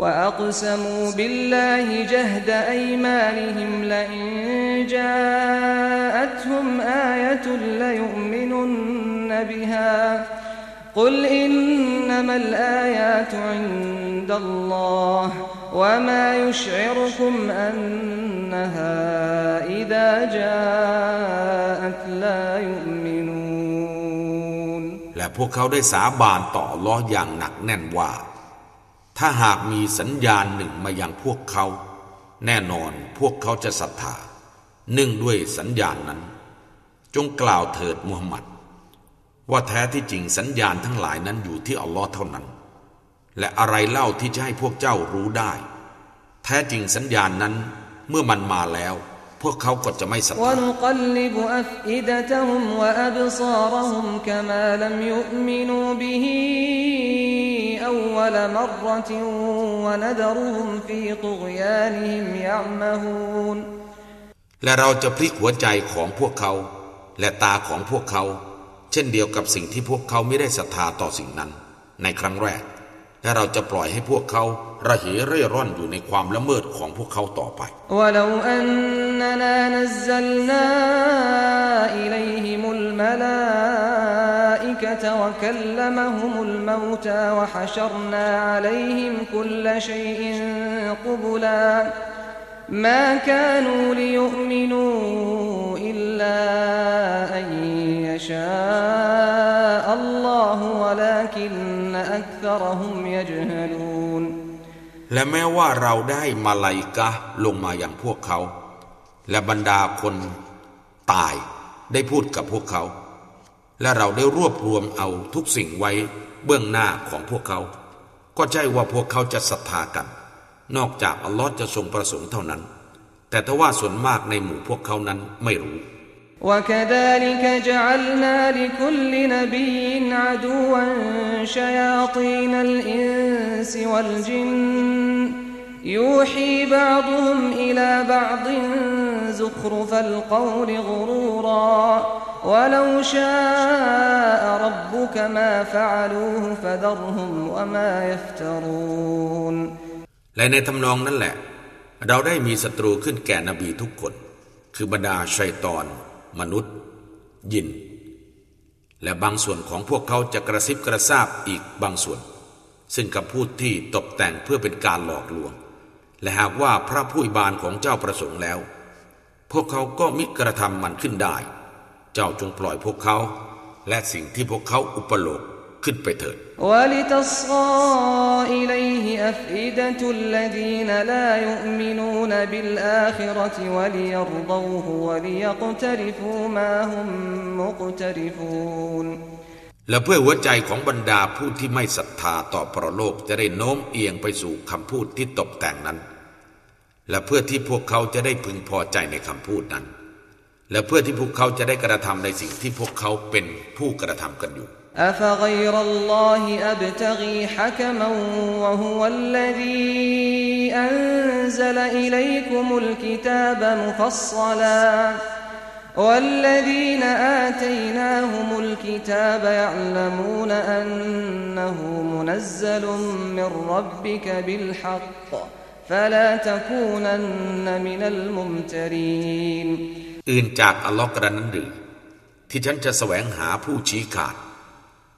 وأقسموا بالله جهد أيمانهم لئن جاءتهم آية ليؤمنن بها قل إنما الآيات عند الله وما يشعركم أنها إذا جاءت لا يؤمنون และพวกเขาได้สาบานต่อล้ออย่างหนักแน่นว่า ถ้าหากมีสัญญาณหนึ่งมาอย่างพวกเขา แน่นอนพวกเขาจะศรัทธาเนื่องด้วยสัญญาณนั้น จงกล่าวเถิดมูฮัมหมัด ว่าแท้ที่จริงสัญญาณทั้งหลายนั้นอยู่ที่อัลลอฮ์เท่านั้น และอะไรเล่าที่จะให้พวกเจ้ารู้ได้ แท้จริงสัญญาณนั้นเมื่อมันมาแล้ว พวกเขาก็จะไม่ศรัทธา أول مرة ونذرهم في طغيانهم يعمهون และเราจะพลิกหัวใจของพวกเขา และตาของพวกเขา เช่นเดียวกับสิ่งที่พวกเขาไม่ได้ศรัทธาต่อสิ่งนั้น ในครั้งแรก และเราจะปล่อยให้พวกเขาระเหเร่ร่อนอยู่ในความละเมิดของพวกเขาต่อไป ولو أننا نزلنا إليهم الملائكة وكلمهم الموتى وحشرنا عليهم كل شيء قبلا ما كانوا ليؤمنوا إلا أن يشاء الله ولكن أكثرهم يجهلون และแม้ว่าเราได้มาลาอิกะห์ลงมาอย่างพวกเขา และบรรดาคนตายได้พูดกับพวกเขา และเราได้รวบรวมเอาทุกสิ่งไว้เบื้องหน้าของพวกเขา ก็ใช่ว่าพวกเขาจะศรัทธากัน นอกจากอัลลอฮ์จะทรงประสงค์เท่านั้น แต่ถ้าว่าส่วนมากในหมู่พวกเขานั้นไม่รู้ وكذلك جعلنا لكل نبي عدوا شياطين الإنس والجن يوحي بعضهم إلى بعض زخرف القول غرورا ولو شاء ربك ما فعلوه فذرهم وما يفترون และในทำนองนั้นแหละ เราได้มีศัตรูขึ้นแก่นบีทุกคน คือบรรดาชัยตอน มนุษย์ ยิน และบางส่วนของพวกเขาจะกระซิบกระซาบอีกบางส่วน ซึ่งคำพูดที่ตกแต่งเพื่อเป็นการหลอกลวง และหากว่าพระผู้บานของเจ้าประสงค์แล้ว พวกเขาก็มิกระทำมันขึ้นได้ เจ้าจงปล่อยพวกเขา และสิ่งที่พวกเขาอุปโลกขึ้นไปเถิดและเพื่อหัวใจของบรรดาผู้ที่ไม่ศรัทธาต่อพระโลกจะได้โน้มเอียงไปสู่คำพูดที่ตกแต่งนั้น และเพื่อที่พวกเขาจะได้พึงพอใจในคำพูดนั้น และเพื่อที่พวกเขาจะได้กระทำในสิ่งที่พวกเขาเป็นผู้กระทำกันอยู่ أفغير الله أبتغي حكما وهو الذي أنزل إليكم الكتاب مفصلا والذين آتيناهم الكتاب يعلمون أنه منزل من ربك بالحق فلا تكونن من الممترين อื่นจากอัลลอฮ์กระนั้นหรือ ที่ฉันจะแสวงหาผู้ชี้ขาด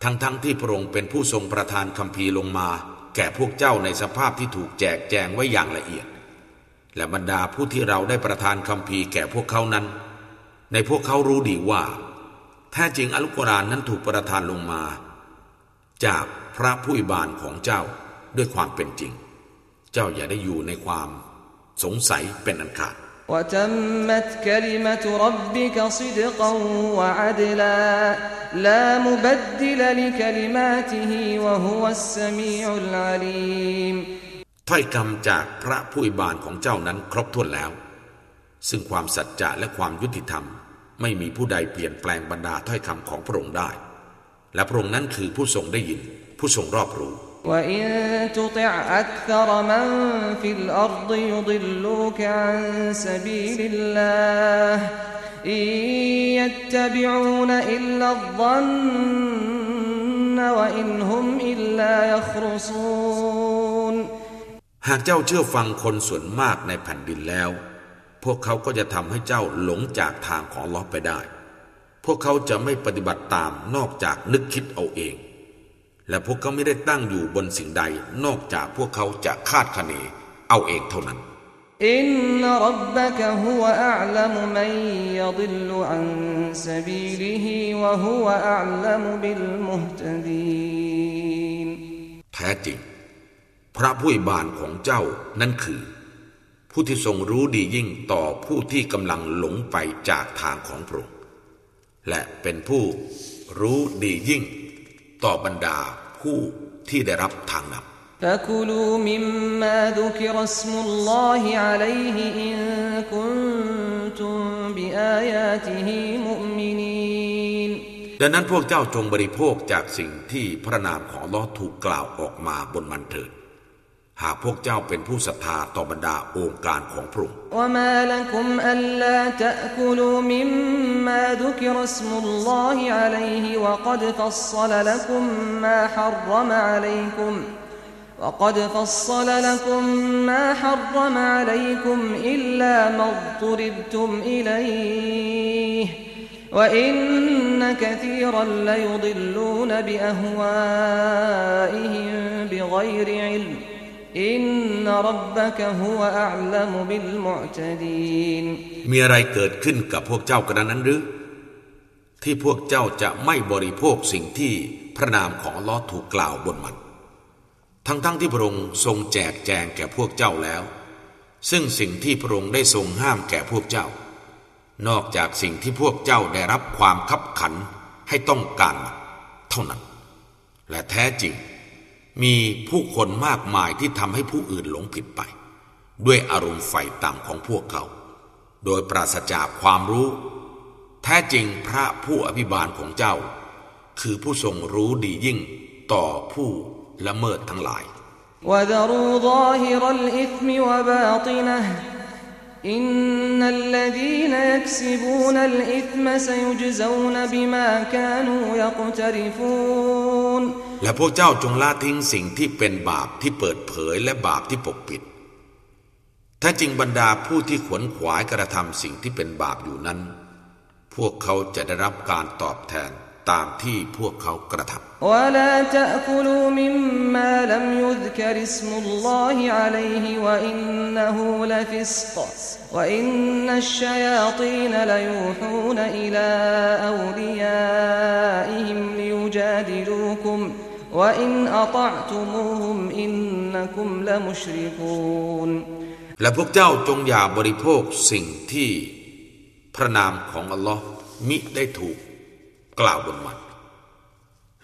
ทั้งๆทที่พระองค์เป็นผู้ทรงประทานคำพีร์ลงมา แก่พวกเจ้าในสภาพที่ถูกแจกแจงไว้อย่างละเอียด และบรรดาผู้ที่เราได้ประทานคำพีร์แก่พวกเขานั้น ในพวกเขารู้ดีว่าแท้จริงอัลกุรอานนั้นถูกประทานลงมา จากพระผู้อิบานของเจ้าด้วยความเป็นจริง เ จ้าอย่าได้อยู่ในความสงสัยเป็นอันขาด وتمت كلمة ربك صدقا وعدلا لا مبدل لكلماته وهو السميع العليم ถ้อยคำจากพระผู้อิบานของเจ้านั้นครบถ้วนแล้ว ซึ่งความสัจจะและความยุติธรรม ไม่มีผู้ใดเปลี่ยนแปลงบรรดาถ้อยคำของพระองค์ได้ และพระองค์นั้นคือผู้ทรงได้ยิน ผู้ทรงรอบรู้ وإن تطع أكثر من في الأرض يضلوك عن سبيل الله إن يتبعون إلا الظن وإن هم إلا يخرصون หากเจ้าเชื่อฟังคนส่วนมากในแผ่นดินแล้ว พวกเขาก็จะทำให้เจ้าหลงจากทางของลอไปได้ พวกเขาจะไม่ปฏิบัติตามนอกจากนึกคิดเอาเอง และพวกเขาไม่ได้ตั้งอยู่บนสิ่งใดนอกจากพวกเขาจะคาดคะเนเอาเองเท่านั้นอินนรับบะกะฮุวะอัลลัมมันยดิลลุอันซะบีลิฮิวะฮุวะอัลลัมบิลมุฮตดีนแท้จริง พระผู้บานของเจ้านั่นคือ ผู้ที่ทรงรู้ดียิ่งต่อผู้ที่กำลังหลงไปจากทางของพระองค์และเป็นผู้รู้ดียิ่ง ต่อบรรดาผู้ที่ได้รับทางนำ فكلوا مما ذكر اسم الله عليه إن كنتم بآياته مؤمنين ดังนั้นพวกเจ้าจงบริโภคจากสิ่งที่พระนามของลอถูกกล่าวออกมาบนมันเถิด หากพวกเจ้าเป็นผู้ศรัทธาต่อบรรดาองค์การของพระองค์ وقد فصل لكم ما حرم عليكم إلا ما اضطربتم إليه وإن كثيرا ليضلون بأهوائهم بغير علم มีมีอะไรเกิดขึ้นกับพวกเจ้ากระนั้นหรือ ที่พวกเจ้าจะไม่บริโภคสิ่งที่พระนามของลอถูกกล่าวบนมัน ทั้งๆทที่พระองค์ทรงแจกแจงแก่พวกเจ้าแล้ว ซึ่งสิ่งที่พระองค์ได้ทรงห้ามแก่พวกเจ้า นอกจากสิ่งที่พวกเจ้าได้รับความคับขันให้ต้องการเท่านั้น และแท้จริง มีผู้คนมากมายที่ทำให้ผู้อื่นหลงผิดไป ด้วยอารมณ์ไฟต่ำของพวกเขา โดยปราศจากความรู้ แท้จริงพระผู้อภิบาลของเจ้า คือผู้ทรงรู้ดียิ่งต่อผู้ละเมิดทั้งหลาย وذروا ظاهر الإثم وباطنه إن الذين يكسبون الإثم سيجزون بما كانوا يقترفون และพวกเจ้าจงละทิ้งสิ่งที่เป็นบาปที่เปิดเผยและบาปที่ปกปิด ถ้าจริงบรรดาผู้ที่ขวนขวายกระทำสิ่งที่เป็นบาปอยู่นั้น พวกเขาจะได้รับการตอบแทน ตามที่พวกเขากระทำและพวกเจ้าจงอย่าบริโภคสิ่งที่พระนามของอัลลอฮ์มิได้ถูก กล่าวบนมัน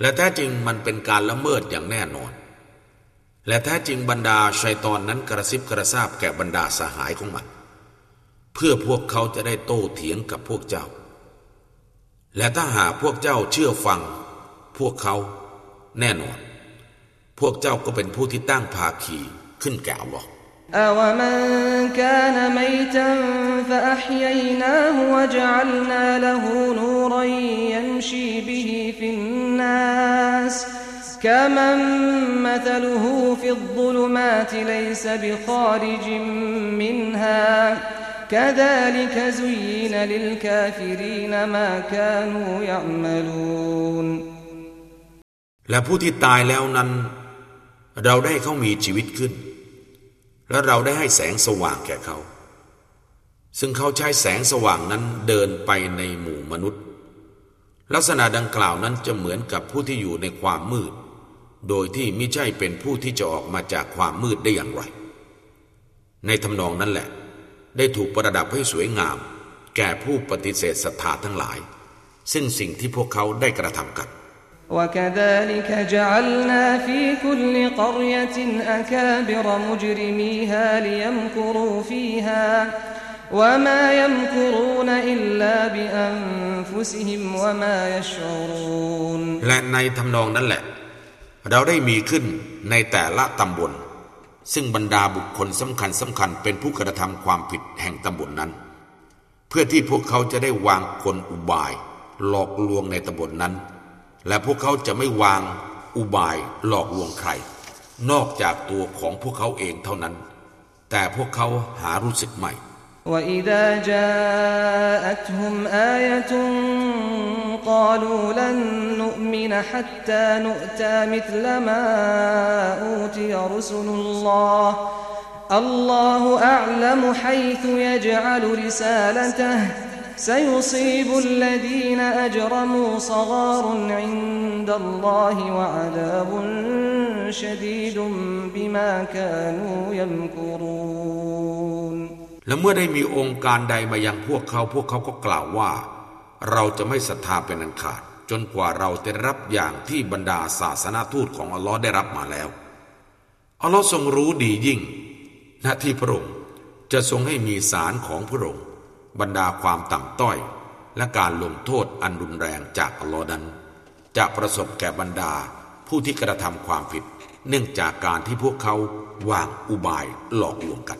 และแท้จริงมันเป็นการละเมิดอย่างแน่นอน และแท้จริงบรรดาชัยตอนนั้นกระซิบกระซาบแก่บรรดาสหายของมัน เพื่อพวกเขาจะได้โต้เถียงกับพวกเจ้า และถ้าหากพวกเจ้าเชื่อฟัง พวกเขาแน่นอน พวกเจ้าก็เป็นผู้ที่ตั้งภาคีขึ้นแก่อัลลอฮ์ أومن كان ميتا فأحييناه وجعلنا له نورا كمن مثله في الظلمات ليس بخارج منها كذلك زين للكافرين ما كانوا يعملون และผู้ที่ตายแล้วนั้น เราได้เขามีชีวิตขึ้นและเราได้ให้แสงสว่างแก่เขา ซึ่งเขาใช้แสงสว่างนั้นเดินไปในหมู่มนุษย์ ลักษณะดังกล่าวนั้นจะเหมือนกับผู้ที่อยู่ในความมืด โดยที่ไม่ใช่เป็นผู้ที่จะออกมาจากความมืดได้อย่างไร ในทำนองนั้นแหละ ได้ถูกประดับให้สวยงาม แก่ผู้ปฏิเสธศรัทธาทั้งหลาย ซึ่งสิ่งที่พวกเขาได้กระทำกัน وكذلك جعلنا في كل قرية أكابر مجرميها ليمكروا فيها وما يمكرون إلا بأنفسهم وما يشعرون และในทำนองนั้นแหละ เราได้มีขึ้นในแต่ละตำบล ซึ่งบรรดาบุคคลสำคัญสำคัญเป็นผู้กระทำความผิดแห่งตำบลนนั้น เพื่อที่พวกเขาจะได้วางคนอุบาย หลอกลวงในตำบลนนั้นและพวกเขาจะไม่วางอุบายหลอกลวงใคร นอกจากตัวของพวกเขาเองเท่านั้น แต่พวกเขาหารู้สึกไม่ وإذا جاءتهم آية قالوا لن نؤمن حتى نؤتى مثل ما أوتي رسل الله الله أعلم حيث يجعل رسالته سيصيب الذين أجرموا صغار عند الله وعذاب شديد بما كانوا يمكرون และเมื่อได้มีองค์การใดมายังพวกเขาพวกเขาก็กล่าวว่า เราจะไม่ศรัทธาเป็นอันขาด จนกว่าเราจะรับอย่างที่บรรดาศาสนาทูตของอัลลอฮ์ได้รับมาแล้วอัลลอฮ์ทรงรู้ดียิ่งหน้าที่พระองค์จะทรงให้มีสารของพระองค์บรรดาความต่ำต้อย และการลงโทษอันรุนแรงจากอัลลอฮ์นั้น จะประสบแก่บรรดาผู้ที่กระทำความผิด เนื่องจากการที่พวกเขาวางอุบายหลอกลวงกัน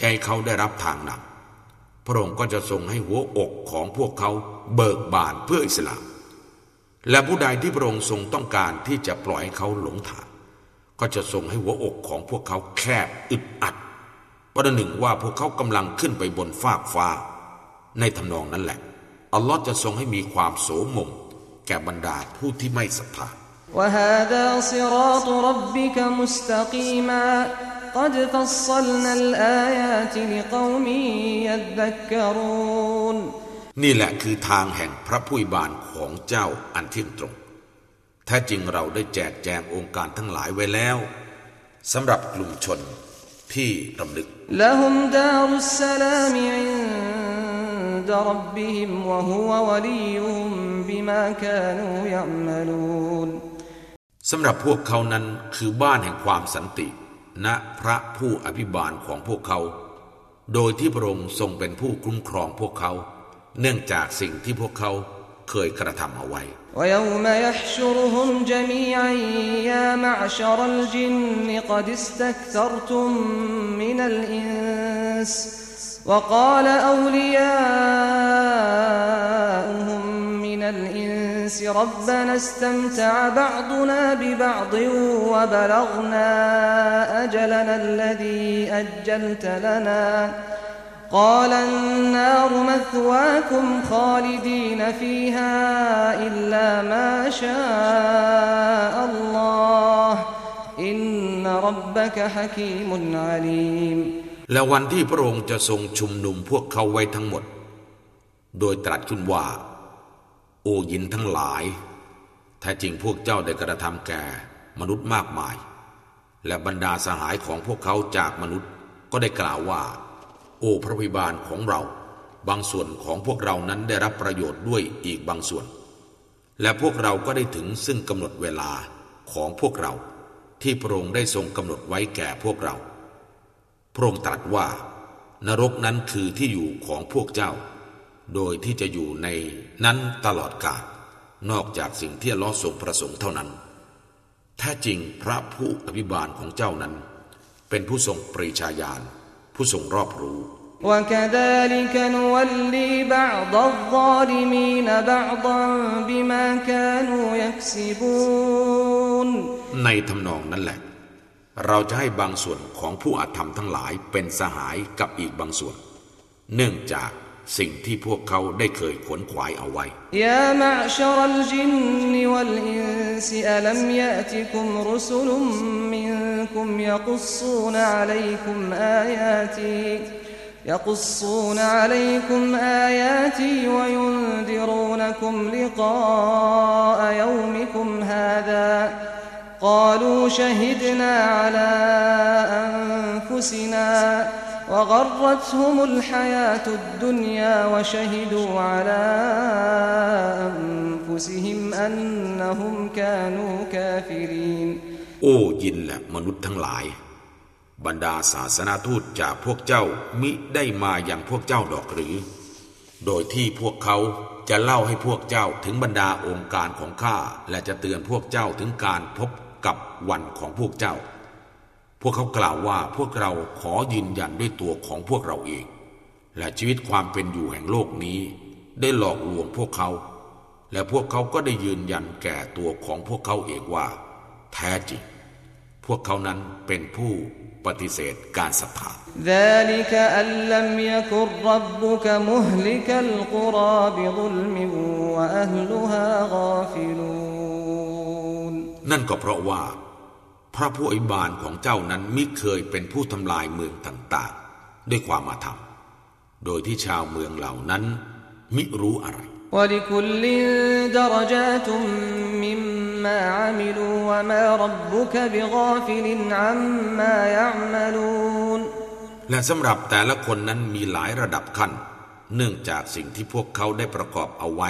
จะให้เขาได้รับทางนำพระองค์ก็จะทรงให้หัวอกของพวกเขาเบิกบานเพื่ออิสลาม และผู้ใดที่พระองค์ทรงต้องการที่จะปล่อยให้เขาหลงทางก็จะทรงให้หัวอกของพวกเขาแคบอึดอัดประหนึ่งว่าพวกเขากำลังขึ้นไปบนฟากฟ้า ในทำนองนั้นแหละ อัลลอฮ์จะทรงให้มีความโสมม แก่บรรดาผู้ที่ไม่ศรัทธา وهذا صراط ربك مستقيما قد فصلنا الآيات لقوم يذكرون นี่แหละคือทางแห่งพระผู้บานของเจ้าอันเที่ยงตรง แท้จริงเราได้แจกแจงองค์การทั้งหลายไว้แล้วสำหรับกลุ่มชนที่รำลึก لهم دار السلام عند ربهم وهو وليهم بما كانوا يعملون สำหรับพวกเขานั้นคือบ้านแห่งความสันติ ณพระผู้อภิบาลของพวกเขา โดยที่พระองค์ทรงเป็นผู้คุ้มครองพวกเขา เนื่องจากสิ่งที่พวกเขาเคยกระทำเอาไว้ ويوم يحشرهم جميعا يا معشر الجن قد استكثرتم من الإنس وقال أولياؤهم من الإنس ربنا استمتع بعضنا ببعض وبلغنا أجلنا الذي أجلت لنا قال النار مثواكم خالدين فيها إلا ما شاء الله إن ربك حكيم عليم และวันที่พระองค์จะทรงชุมนุมพวกเขาไว้ทั้งหมด โดยตรัสขึ้นว่า โอยินทั้งหลาย แท้จริงพวกเจ้าได้กระทำแก่มนุษย์มากมาย และบรรดาสหายของพวกเขาจากมนุษย์ก็ได้กล่าวว่า โอ้พระพิบาลของเรา บางส่วนของพวกเรานั้นได้รับประโยชน์ด้วยอีกบางส่วน และพวกเราก็ได้ถึงซึ่งกำหนดเวลาของพวกเรา ที่พระองค์ได้ทรงกำหนดไว้แก่พวกเรา พระองค์ตรัสว่า นรกนั้นคือที่อยู่ของพวกเจ้า โดยที่จะอยู่ในนั้นตลอดกาลนอกจากสิ่งที่อัลลอฮ์ทรงประสงค์เท่านั้น แท้จริงพระผู้อภิบาลของเจ้านั้น เป็นผู้ทรงปรีชาญาณ ผู้ทรงรอบรู้ وكذلك نولي بعض الظالمين بعضا بما كانوا يكسبون ในทำนองนั้นแหละ เราจะให้บางส่วนของผู้อาธรรมทั้งหลายเป็นสหายกับอีกบางส่วน เนื่องจาก สิ่งที่พวกเขาได้เคยขวนขวายเอาไว้ يا معشر الجن والإنس ألم يأتكم رسل منكم يقصون عليكم آياتي يقصون عليكم آياتي وينذرونكم لقاء يومكم هذا قالوا شهدنا على أنفسنا وغرتهم الحياة الدنيا وشهدوا على أنفسهم أنهم كانوا كافرين โอ้ยินและมนุษย์ทั้งหลาย บรรดาศาสนาทูตจากพวกเจ้ามิได้มาอย่างพวกเจ้าดอกหรือ โดยที่พวกเขาจะเล่าให้พวกเจ้าถึงบรรดาองค์การของข้าและจะเตือนพวกเจ้าถึงการพบกับวันของพวกเจ้า พวกเขากล่าวว่าพวกเราขอยืนยันด้วยตัวของพวกเราเอง และชีวิตความเป็นอยู่แห่งโลกนี้ ได้หลอกลวงพวกเขา และพวกเขาก็ได้ยืนยันแก่ตัวของพวกเขาเองว่า แท้จริง พวกเขานั้นเป็นผู้ปฏิเสธการศรัทธา ذلك أن لم يكن ربك مهلك القرى بظلم وأهلها غافلون นั่นก็เพราะว่า พระผู้อิบานของเจ้านั้นมิเคยเป็นผู้ทำลายเมืองต่างๆ ด้วยความอาธรรม โดยที่ชาวเมืองเหล่านั้นมิรู้อะไรและสำหรับแต่ละคนนั้นมีหลายระดับขั้น เนื่องจากสิ่งที่พวกเขาได้ประกอบเอาไว้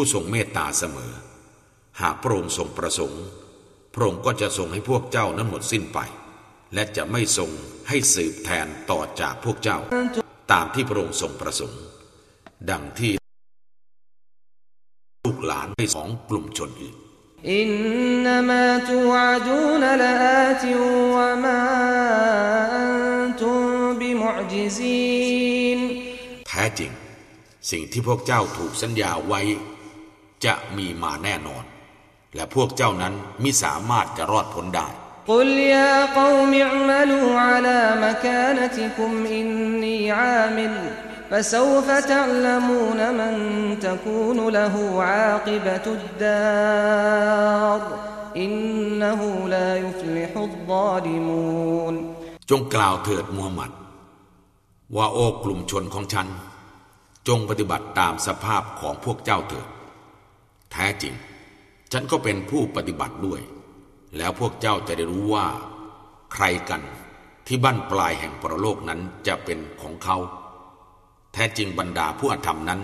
ผู้ทรงเมตตาเสมอ หากพระองค์ทรงประสงค์ พระองค์ก็จะทรงให้พวกเจ้านั้นหมดสิ้นไป และจะไม่ทรงให้สืบแทนต่อจากพวกเจ้า ตามที่พระองค์ทรงประสงค์ ดังที่ลูกหลานในสองกลุ่มชนอื่นอินนามะตูอาดูนละอาติวะมาตุบิมุจิซีนแท้จริง สิ่งที่พวกเจ้าถูกสัญญาไว้ จะมีมาแน่นอน และพวกเจ้านั้นมิสามารถจะรอดพ้นได้ قل يا قوم اعملوا على مكانتكم إني عامل فسوف تعلمون من تكون له عاقبة الدار إنه لا يفلح الظالمون จงกล่าวเถิดมูฮัมหมัด ว่าโอ้กลุ่มชนของฉัน จงปฏิบัติตามสภาพของพวกเจ้าเถิด แท้จริง ฉันก็เป็นผู้ปฏิบัติด้วย แล้วพวกเจ้าจะได้รู้ว่า ใครกันที่บั้นปลายแห่งปรโลกนั้นจะเป็นของเขา แท้จริงบรรดาผู้อาธรรมนั้น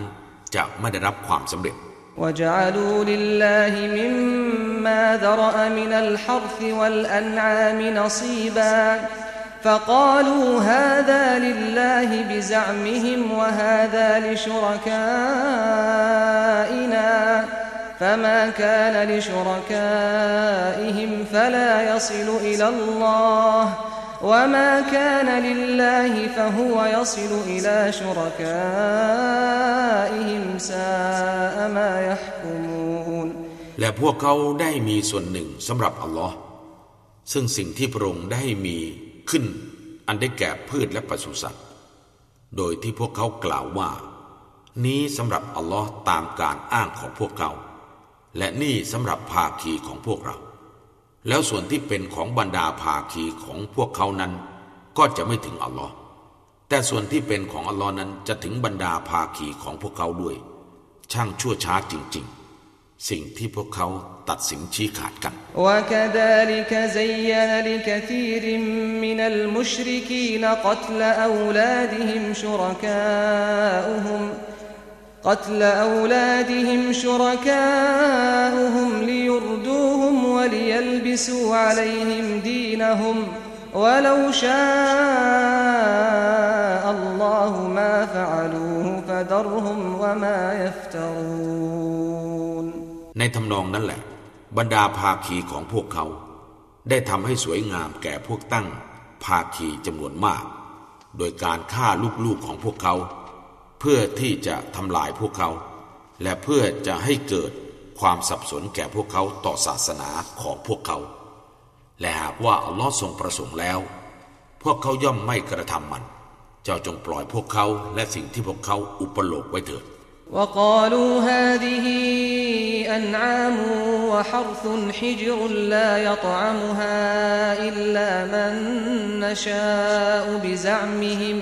จะไม่ได้รับความสำเร็จ وجعلوا لله مما ذرأ من الحرث والأنعام نصيبا فقالوا هذا لله بزعمهم وهذا لشركائنا فما كان لشركائهم فلا يصل إلى الله وما كان لله فهو يصل إلى شركائهم ساء ما يحكمون และพวกเขาได้มีส่วนหนึ่งสำหรับอัลลอฮ์ซึ่งสิ่งที่พระองค์ได้มีขึ้น อันได้แก่พืชและปศุสัตว์ โดยที่พวกเขากล่าวว่า นี้สำหรับอัลลอฮ์ตามการอ้างของพวกเขา และนี่สำหรับภาคีของพวกเรา แล้วส่วนที่เป็นของบรรดาภาคีของพวกเขานั้น ก็จะไม่ถึงอัลลอฮ์แต่ส่วนที่เป็นของอัลลอฮ์นั้นจะถึงบรรดาภาคีของพวกเขาด้วย ช่างชั่วช้าจริง ๆ สิ่งที่พวกเขาตัดสินชี้ขาดกัน وكذلك زين لكثير من المشركين قتل أولادهم شركاؤهم قتل أولادهم شركاؤهم ليردوهم وليلبسوا عليهم دينهم ولو شاء الله ما فعلوه فذرهم وما يفترون ในทำนองนั้นแหละ บรรดาภาคีของพวกเขา ได้ทำให้สวยงามแก่พวกตั้ง ภาคีจำนวนมาก โดยการฆ่าลูกๆของพวกเขา เพื่อที่จะทำลายพวกเขา และเพื่อจะให้เกิดความสับสนแก่พวกเขาต่อศาสนาของพวกเขา และหากว่าอัลลอฮ์ทรงประสงค์แล้ว พวกเขาย่อมไม่กระทำมัน เจ้าจงปล่อยพวกเขาและสิ่งที่พวกเขาอุปโลกไว้เถิด وقالوا هذه أنعام وحرث حجر لا يطعمها إلا من نشاء بزعمهم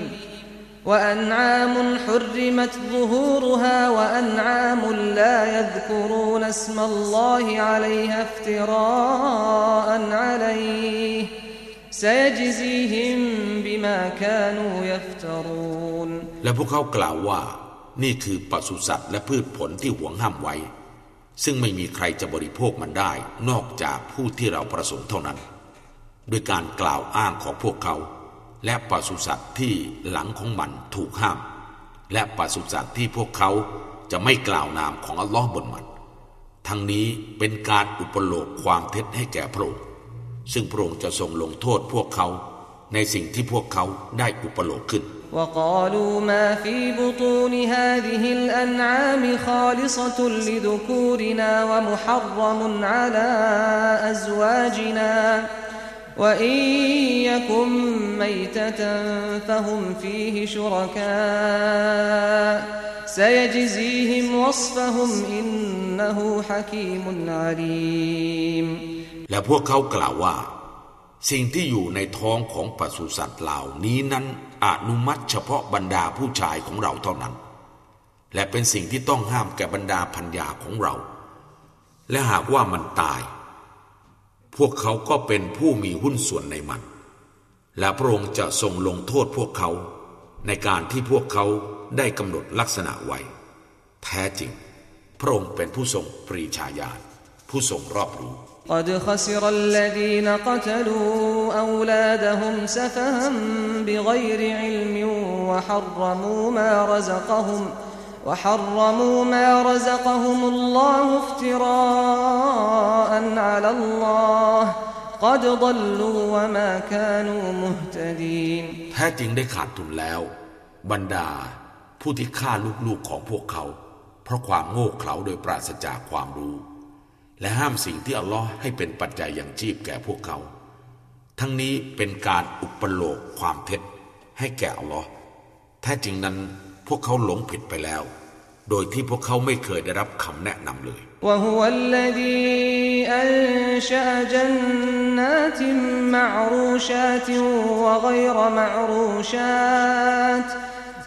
وأنعام حرمت ظهورها وأنعام لا يذكرون اسم الله عليها افتراء عليه سيجزيهم بما كانوا يفترون และพวกเขากล่าวว่านี่คือปศุสัตว์และพืชผลที่หวงห้ามไว้ ซึ่งไม่มีใครจะบริโภคมันได้ นอกจากผู้ที่เราประสงค์เท่านั้น โดยการกล่าวอ้างของพวกเขา และปศุสัตว์ที่หลังของมันถูกห้าม และปศุสัตว์ที่พวกเขาจะไม่กล่าวนามของอัลลอฮ์บนมัน ทั้งนี้เป็นการอุปโลกความเท็จให้แก่พระองค์ซึ่งพระองค์จะทรงลงโทษพวกเขา ในสิ่งที่พวกเขาได้อุปโลกขึ้น وقالوا ما في بطون هذه الأنعام خالصة لذكورنا ومحرم على أزواجنا وإن يكن ميتة فهم فيه شركاء سيجزيهم وصفهم إنه حكيم عليم และพวกเขากล่าวว่าสิ่งที่อยู่ในท้องของปศุสัตว์เหล่านี้นั้นอนุมัติเฉพาะบรรดาผู้ชายของเราเท่านั้น และเป็นสิ่งที่ต้องห้ามแก่บรรดาพัญญาของเรา และหากว่ามันตาย พวกเขาก็เป็นผู้มีหุ้นส่วนในมัน และพระองค์จะทรงลงโทษพวกเขา ในการที่พวกเขาได้กำหนดลักษณะไว้ แท้จริง พระองค์เป็นผู้ทรงปรีชาญาณผู้ทรงรอบรู้ قد خسر الذين قتلوا أولادهم سفها بغير علم وحرموا ما رزقهم وحرموا ما رزقهم الله افتراء على الله قد ضلوا وما كانوا مهتدين แท้จริงได้ขาดทุนแล้ว บรรดาผู้ที่ฆ่าลูกๆของพวกเขา เพราะความโง่เขลาโดยปราศจากความรู้และห้ามสิ่งที่อัลลอฮ์ให้เป็นปัจจัยอย่างชีพแก่พวกเขา ทั้งนี้เป็นการอุปโลกความเท็จให้แก่อัลลอฮ์แท้จริงนั้นพ วกเขาหลงผิดไปแล้ว โดยที่พวกเขาไม่เคยได้รับคำแนะนำเลย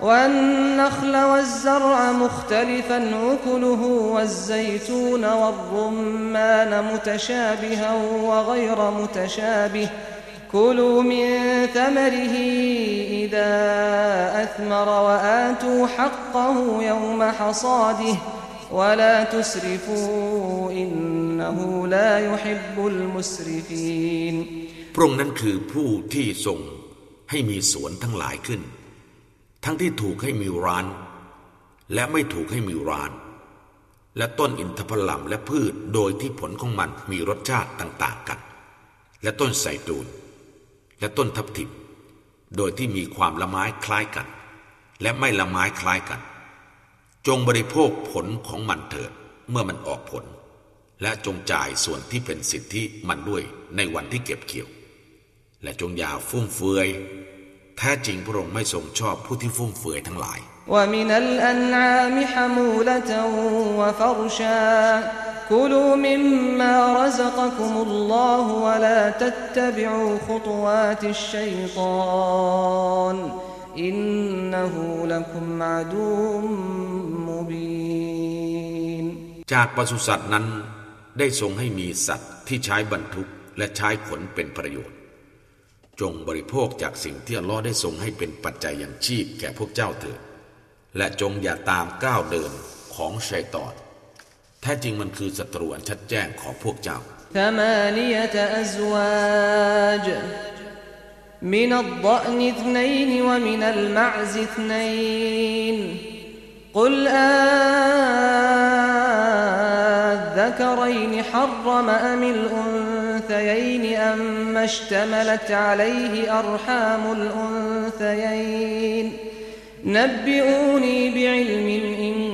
والنخل والزرع مختلفا أكله والزيتون والرمان متشابها وغير متشابه كلوا من ثمره إذا أثمر وآتوا حقه يوم حصاده ولا تسرفوا إنه لا يحب المسرفين พระองค์นั้นคือผู้ที่ทรงให้มีสวนทั้งหลายขึ้นทั้งที่ถูกให้มีร้าน และไม่ถูกให้มีร้าน และต้นอินทผลัมและพืชโดยที่ผลของมันมีรสชาติต่างๆกัน และต้นไทรตูน และต้นทับทิมโดยที่มีความละไม้คล้ายกัน และไม่ละไม้คล้ายกัน จงบริโภคผลของมันเถิดเมื่อมันออกผล และจงจ่ายส่วนที่เป็นสิทธิมันด้วยในวันที่เก็บเกี่ยว และจงอย่าฟุ่มเฟือยแท้จริงพระองค์ไม่ทรงชอบผู้ที่ฟุ่มเฟือยทั้งหลาย ومن الأنعام حمولة وفرشا كلوا مما رزقكم الله ولا تتبعوا خطوات الشيطان إنه لكم عدو مبين จากปศุสัตว์นั้นได้ทรงให้มีสัตว์ที่ใช้บรรทุกและใช้ขนเป็นประโยชน์จงบริโภคจากสิ่งที่อัลลอฮ์ได้ทรงให้เป็นปัจจัยอย่างชีพแก่พวกเจ้าเถิด และจงอย่าตามก้าวเดินของชัยตอน แท้จริงมันคือศัตรูอันชัดแจ้งของพวกเจ้า من الضأن اثنين ومن المعز اثنين قل آذكرين حرم أم الأنثيين أم اشتملت عليه أرحام الأنثيين نبئوني بعلم إن كنتم صادقين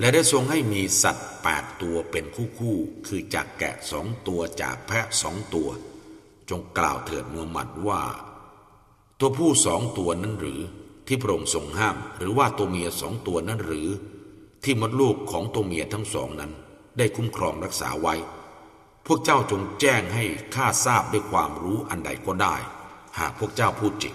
และได้ทรงให้มีสัตว์แปดตัวเป็นคู่คู่ คือจากแกะสองตัวจากแพะสองตัว จงกล่าวเถิดมูฮัมหมัดว่า ตัวผู้สองตัวนั้นหรือ ที่พระองค์ทรงห้าม หรือว่าตัวเมียสองตัวนั้นหรือ ที่มดลูกของตัวเมียทั้งสองนั้น ได้คุ้มครองรักษาไว้ พวกเจ้าจงแจ้งให้ข้าทราบด้วยความรู้อันใดก็ได้ หากพวกเจ้าพูดจริง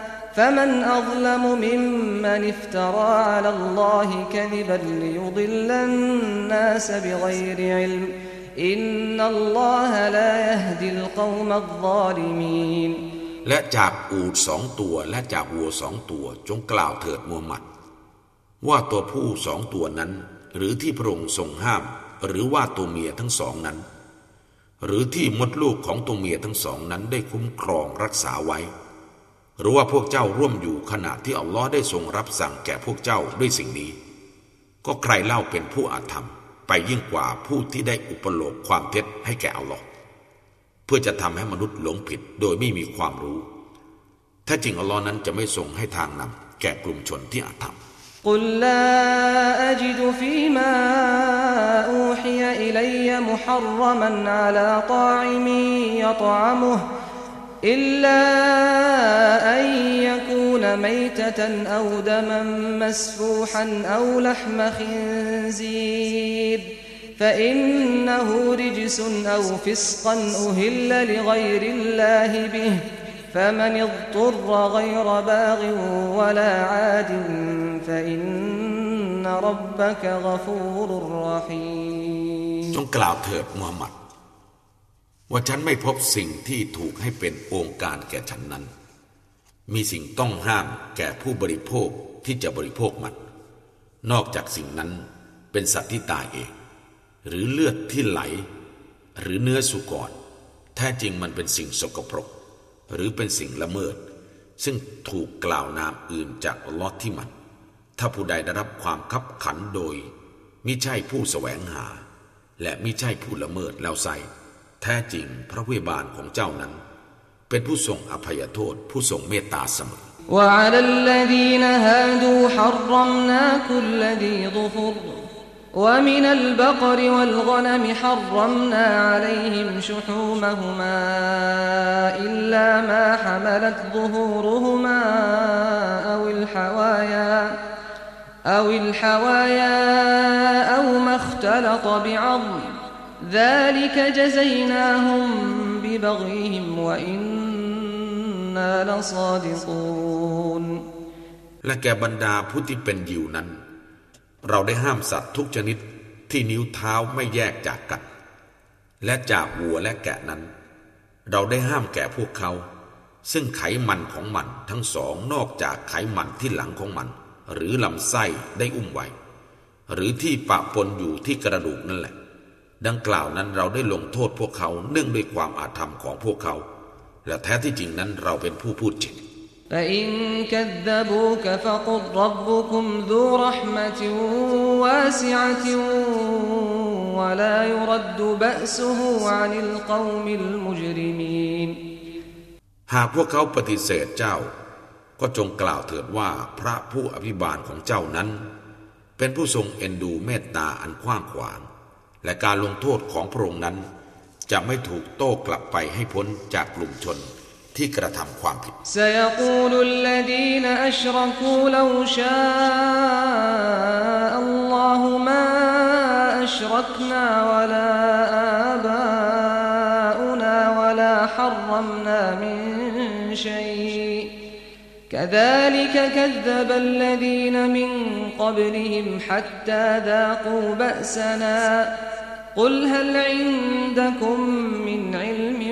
فمن أظلم ممن افترى على الله كذبا ليضل الناس بغير علم إن الله لا يهدي القوم الظالمين และจากอูดสองตัวและจากวัวสองตัวจงกล่าวเถิดมูฮัมหมัด ว่าตัวผู้สองตัวนั้น หรือที่พระองค์ทรงห้าม หรือว่าตัวเมียทั้งสองนั้น หรือที่มดลูกของตัวเมียทั้งสองนั้นได้คุ้มครองรักษาไว้ หรือว่าพวกเจ้าร่วมอยู่ขณะที่อัลลอฮ์ได้ทรงรับสั่งแก่พวกเจ้าด้วยสิ่งนี้ ก็ใครเล่าเป็นผู้อาธรรม ไปยิ่งกว่าผู้ที่ได้อุปโลกความเท็จให้แก่อัลลอฮ์เพื่อจะทำให้มนุษย์หลงผิดโดยไม่มีความรู้แท้จริงอัลลอฮ์นั้นจะไม่ทรงให้ทางนำแก่กลุ่มชนที่อาธรรม قل لا أجد فيما أوحي إلي محرما على طاعم يطعمه إلا أن يكون ميتة أو دما مسفوحا أو لحم خنزير فإنه رجس أو فسقا أهل لغير الله به فمن اضطر غير باغ ولا عاد فإن ربك غفور رحيم จงกล่าวเถิดมูฮัมหมัด ว่าฉันไม่พบสิ่งที่ถูกให้เป็นองค์การแก่ฉันนั้น มีสิ่งต้องห้ามแก่ผู้บริโภคที่จะบริโภคมัน นอกจากสิ่งนั้นเป็นสัตว์ที่ตายเอง หรือเลือดที่ไหล หรือเนื้อสุกร แท้จริงมันเป็นสิ่งสกปรก หรือเป็นสิ่งละเมิด ซึ่งถูกกล่าวนามอื่นจากลอฮ์ที่มัน ถ้าผู้ใดได้รับความคับขันโดยมิใช่ผู้แสวงหา และมิใช่ผู้ละเมิดแล้วไซ แท้จริงพระเวบาลของเจ้านั้น เป็นผู้ทรงอภัยโทษ ผู้ทรงเมตตาเสมอ وعلى الذين هادوا حرمنا كل ذي ظفر ومن البقر والغنم حرمنا عليهم شحومهما إلا ما حملت ظهورهما أو الحوايا أو الحوايا أو ما اختلط بعظم ذلك جزيناهم ببغيهم وإنا لصادقون และแก่บรรดาผู้ที่เป็นยิวนั้น เราได้ห้ามสัตว์ทุกชนิดที่นิ้วเท้าไม่แยกจากกัน และจากวัวและแกะนั้น เราได้ห้ามแก่พวกเขา ซึ่งไขมันของมันทั้งสองนอกจากไขมันที่หลังของมัน หรือลำไส้ได้อุ้มไว้ หรือที่ปะปนอยู่ที่กระดูกนั่นแหละ ดังกล่าวนั้นเราได้ลงโทษพวกเขาเนื่องด้วยความอาธรรมของพวกเขา และแท้ที่จริงนั้นเราเป็นผู้พูดจริงหากพวกเขาปฏิเสธเจ้า ก็จงกล่าวเถิดว่าพระผู้อภิบาลของเจ้านั้น เป็นผู้ทรงเอ็นดูเมตตาอันกว้างขวาง และการลงโทษของพระองค์นั้น จะไม่ถูกโต้กลับไปให้พ้นจากกลุ่มชนที่กระทำความผิด سيقول الذين أشركوا لو شاء الله ما أشركنا ولا آباؤنا ولا حرمنا من شيء كذلك كذب الذين من قبلهم حتى ذاقوا بأسنا قل هل عندكم من علم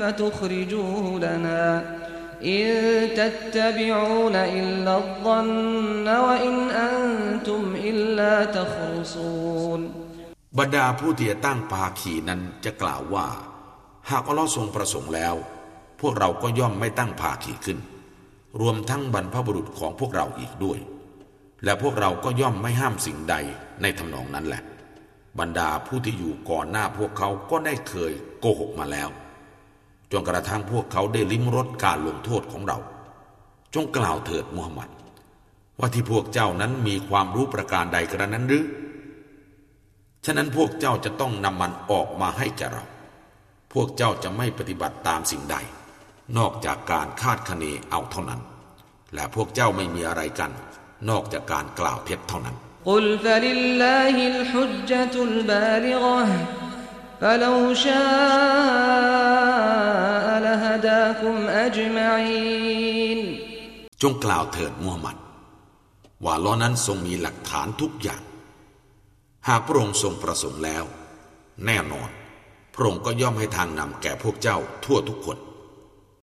فتخرجوه لنا إن تتبعون إلا الظن وإن أنتم إلا تخرصون บรรดาผู้ที่จะตั้งภาคีนั้นจะกล่าวว่า หากอัลลอฮ์ทรงประสงค์แล้ว พวกเราก็ย่อมไม่ตั้งภาคีขึ้น รวมทั้งบรรพบุรุษของพวกเราอีกด้วย และพวกเราก็ย่อมไม่ห้ามสิ่งใดในทำนองนั้นแหละ บรรดาผู้ที่อยู่ก่อนหน้าพวกเขาก็ได้เคยโกหกมาแล้ว จนกระทั่งพวกเขาได้ลิ้มรสการลงโทษของเรา จงกล่าวเถิดมูฮัมหมัด ว่าที่พวกเจ้านั้นมีความรู้ประการใดกระนั้นหรือ ฉะนั้นพวกเจ้าจะต้องนำมันออกมาให้แก่เรา พวกเจ้าจะไม่ปฏิบัติตามสิ่งใด นอกจากการคาดคะเนเอาเท่านั้น และพวกเจ้าไม่มีอะไรกัน นอกจากการกล่าวเท็จเท่านั้นقل فلله الحجة البالغة فلو شاء لهداكم أجمعينจงกล่าวเถิดมูฮัมหมัด ว่าล้อนั้นทรงมีหลักฐานทุกอย่าง หากพระองค์ทรงประสงค์แล้ว แน่นอน พระองค์ก็ย่อมให้ทางนำแก่พวกเจ้าทั่วทุกคน